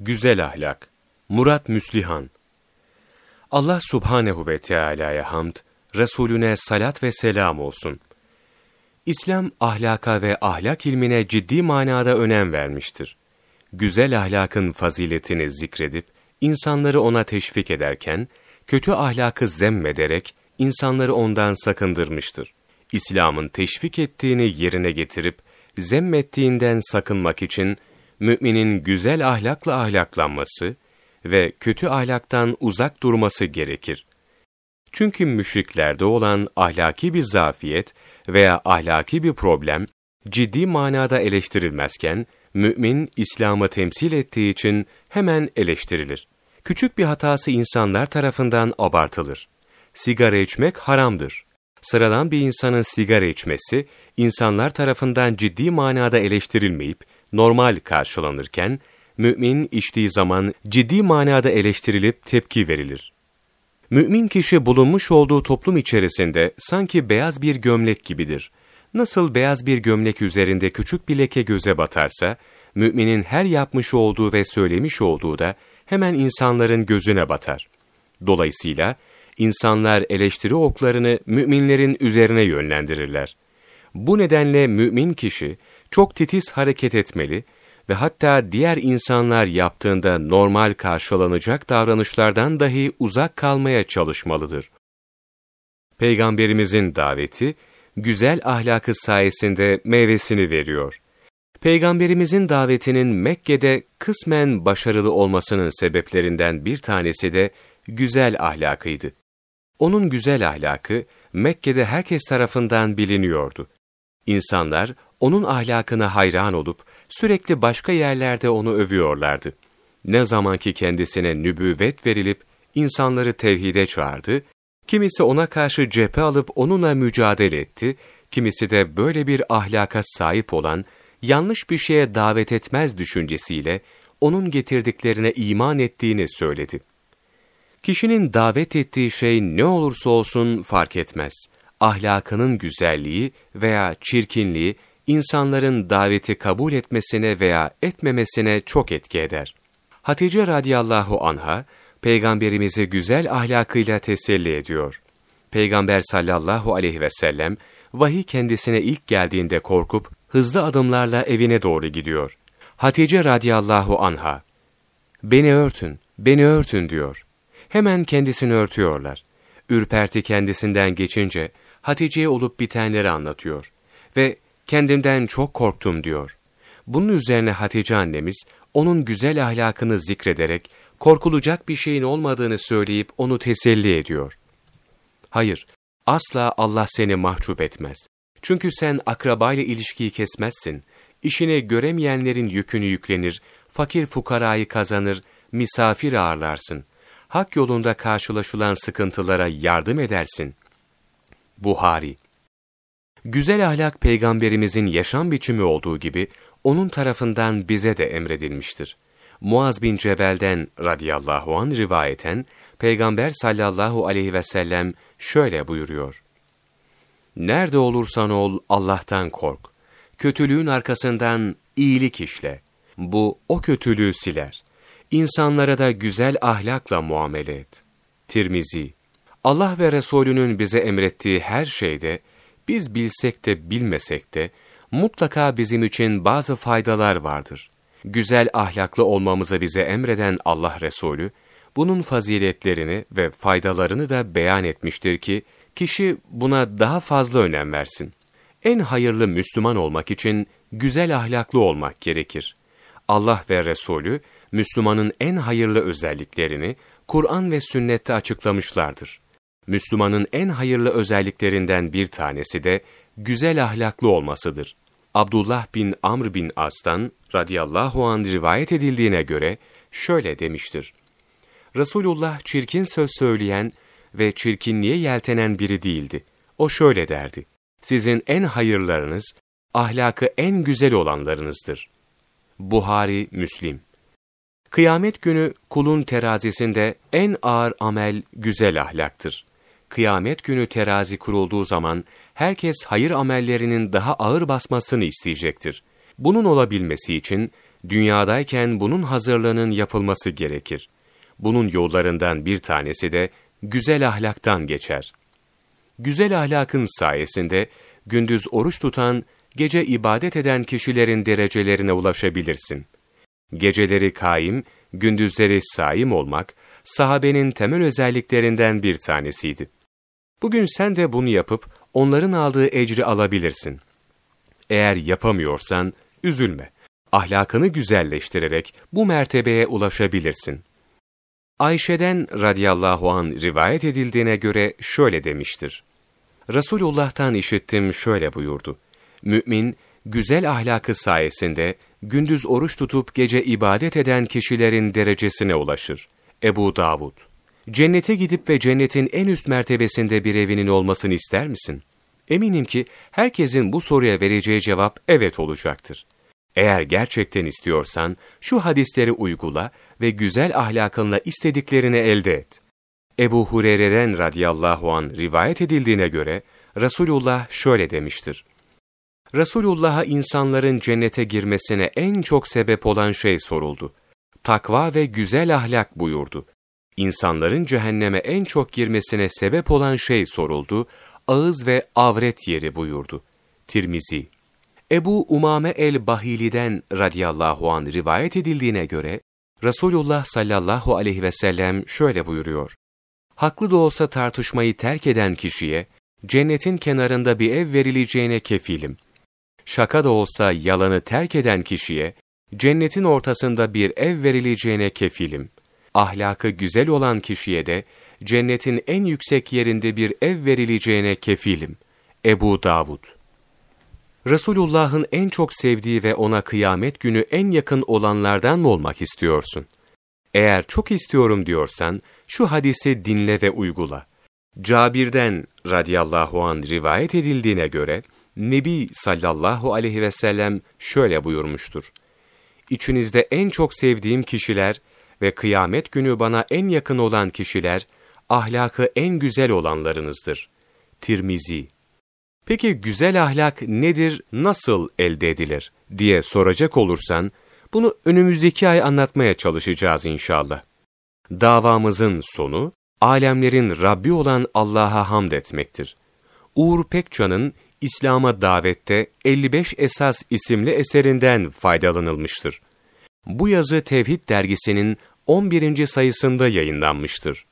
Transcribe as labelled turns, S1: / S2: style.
S1: Güzel ahlak. Murat Müslihan. Allah Subhanehu ve Teala'ya hamd, Resulüne salat ve selam olsun. İslam ahlaka ve ahlak ilmine ciddi manada önem vermiştir. Güzel ahlakın faziletini zikredip insanları ona teşvik ederken kötü ahlakı zemmederek insanları ondan sakındırmıştır. İslam'ın teşvik ettiğini yerine getirip zemmettiğinden sakınmak için müminin güzel ahlakla ahlaklanması ve kötü ahlaktan uzak durması gerekir. Çünkü müşriklerde olan ahlaki bir zafiyet veya ahlaki bir problem ciddi manada eleştirilmezken, mümin İslam'ı temsil ettiği için hemen eleştirilir. Küçük bir hatası insanlar tarafından abartılır. Sigara içmek haramdır. Sıradan bir insanın sigara içmesi, insanlar tarafından ciddi manada eleştirilmeyip, normal karşılanırken, mümin içtiği zaman ciddi manada eleştirilip tepki verilir. Mümin kişi bulunmuş olduğu toplum içerisinde sanki beyaz bir gömlek gibidir. Nasıl beyaz bir gömlek üzerinde küçük bir leke göze batarsa, müminin her yapmış olduğu ve söylemiş olduğu da hemen insanların gözüne batar. Dolayısıyla insanlar eleştiri oklarını müminlerin üzerine yönlendirirler. Bu nedenle mümin kişi çok titiz hareket etmeli ve hatta diğer insanlar yaptığında normal karşılanacak davranışlardan dahi uzak kalmaya çalışmalıdır. Peygamberimizin daveti, güzel ahlakı sayesinde meyvesini veriyor. Peygamberimizin davetinin Mekke'de kısmen başarılı olmasının sebeplerinden bir tanesi de güzel ahlakıydı. Onun güzel ahlakı Mekke'de herkes tarafından biliniyordu. İnsanlar onun ahlakına hayran olup sürekli başka yerlerde onu övüyorlardı. Ne zamanki kendisine nübüvvet verilip insanları tevhide çağırdı, kimisi ona karşı cephe alıp onunla mücadele etti, kimisi de böyle bir ahlaka sahip olan, yanlış bir şeye davet etmez düşüncesiyle onun getirdiklerine iman ettiğini söyledi. Kişinin davet ettiği şey ne olursa olsun fark etmez. Ahlakının güzelliği veya çirkinliği insanların daveti kabul etmesine veya etmemesine çok etki eder. Hatice radıyallahu anha, Peygamberimizi güzel ahlakıyla teselli ediyor. Peygamber sallallahu aleyhi ve sellem, vahiy kendisine ilk geldiğinde korkup, hızlı adımlarla evine doğru gidiyor. Hatice radıyallahu anha, beni örtün, beni örtün diyor. Hemen kendisini örtüyorlar. Ürperti kendisinden geçince, Hatice'ye olup bitenleri anlatıyor. Ve kendimden çok korktum diyor. Bunun üzerine Hatice annemiz, onun güzel ahlakını zikrederek, korkulacak bir şeyin olmadığını söyleyip onu teselli ediyor. Hayır, asla Allah seni mahcup etmez. Çünkü sen akrabayla ilişkiyi kesmezsin. İşini göremeyenlerin yükünü yüklenir, fakir fukarayı kazanır, misafir ağırlarsın. Hak yolunda karşılaşılan sıkıntılara yardım edersin. Buhari Güzel ahlak peygamberimizin yaşam biçimi olduğu gibi onun tarafından bize de emredilmiştir. Muaz bin Cebel'den radıyallahu an rivayeten Peygamber sallallahu aleyhi ve sellem şöyle buyuruyor. Nerede olursan ol Allah'tan kork. Kötülüğün arkasından iyilik işle. Bu o kötülüğü siler. İnsanlara da güzel ahlakla muamele et. Tirmizi Allah ve Resulünün bize emrettiği her şeyde biz bilsek de bilmesek de mutlaka bizim için bazı faydalar vardır. Güzel ahlaklı olmamızı bize emreden Allah Resulü, bunun faziletlerini ve faydalarını da beyan etmiştir ki, kişi buna daha fazla önem versin. En hayırlı Müslüman olmak için güzel ahlaklı olmak gerekir. Allah ve Resulü, Müslümanın en hayırlı özelliklerini Kur'an ve sünnette açıklamışlardır. Müslümanın en hayırlı özelliklerinden bir tanesi de güzel ahlaklı olmasıdır. Abdullah bin Amr bin As'tan radıyallahu an rivayet edildiğine göre şöyle demiştir. Resulullah çirkin söz söyleyen ve çirkinliğe yeltenen biri değildi. O şöyle derdi. Sizin en hayırlarınız, ahlakı en güzel olanlarınızdır. Buhari, Müslim Kıyamet günü kulun terazisinde en ağır amel güzel ahlaktır kıyamet günü terazi kurulduğu zaman herkes hayır amellerinin daha ağır basmasını isteyecektir. Bunun olabilmesi için dünyadayken bunun hazırlığının yapılması gerekir. Bunun yollarından bir tanesi de güzel ahlaktan geçer. Güzel ahlakın sayesinde gündüz oruç tutan, gece ibadet eden kişilerin derecelerine ulaşabilirsin. Geceleri kaim, gündüzleri saim olmak, sahabenin temel özelliklerinden bir tanesiydi. Bugün sen de bunu yapıp onların aldığı ecri alabilirsin. Eğer yapamıyorsan üzülme. Ahlakını güzelleştirerek bu mertebeye ulaşabilirsin. Ayşe'den radıyallahu an rivayet edildiğine göre şöyle demiştir. Resulullah'tan işittim şöyle buyurdu. Mümin, güzel ahlakı sayesinde gündüz oruç tutup gece ibadet eden kişilerin derecesine ulaşır. Ebu Davud Cennete gidip ve cennetin en üst mertebesinde bir evinin olmasını ister misin? Eminim ki herkesin bu soruya vereceği cevap evet olacaktır. Eğer gerçekten istiyorsan şu hadisleri uygula ve güzel ahlakınla istediklerini elde et. Ebu Hureyre'den radıyallahu an rivayet edildiğine göre Resulullah şöyle demiştir. Resulullah'a insanların cennete girmesine en çok sebep olan şey soruldu. Takva ve güzel ahlak buyurdu. İnsanların cehenneme en çok girmesine sebep olan şey soruldu. Ağız ve avret yeri buyurdu. Tirmizi Ebu Umame el-Bahili'den radıyallahu an rivayet edildiğine göre, Resulullah sallallahu aleyhi ve sellem şöyle buyuruyor. Haklı da olsa tartışmayı terk eden kişiye, cennetin kenarında bir ev verileceğine kefilim. Şaka da olsa yalanı terk eden kişiye, cennetin ortasında bir ev verileceğine kefilim. Ahlakı güzel olan kişiye de, cennetin en yüksek yerinde bir ev verileceğine kefilim. Ebu Davud Resulullah'ın en çok sevdiği ve ona kıyamet günü en yakın olanlardan mı olmak istiyorsun? Eğer çok istiyorum diyorsan, şu hadisi dinle ve uygula. Cabir'den radıyallahu an rivayet edildiğine göre, Nebi sallallahu aleyhi ve sellem şöyle buyurmuştur. İçinizde en çok sevdiğim kişiler ve kıyamet günü bana en yakın olan kişiler, ahlakı en güzel olanlarınızdır. Tirmizi Peki güzel ahlak nedir, nasıl elde edilir diye soracak olursan, bunu önümüzdeki ay anlatmaya çalışacağız inşallah. Davamızın sonu, alemlerin Rabbi olan Allah'a hamd etmektir. Uğur Pekcan'ın İslam'a davette 55 esas isimli eserinden faydalanılmıştır. Bu yazı Tevhid dergisinin 11. sayısında yayınlanmıştır.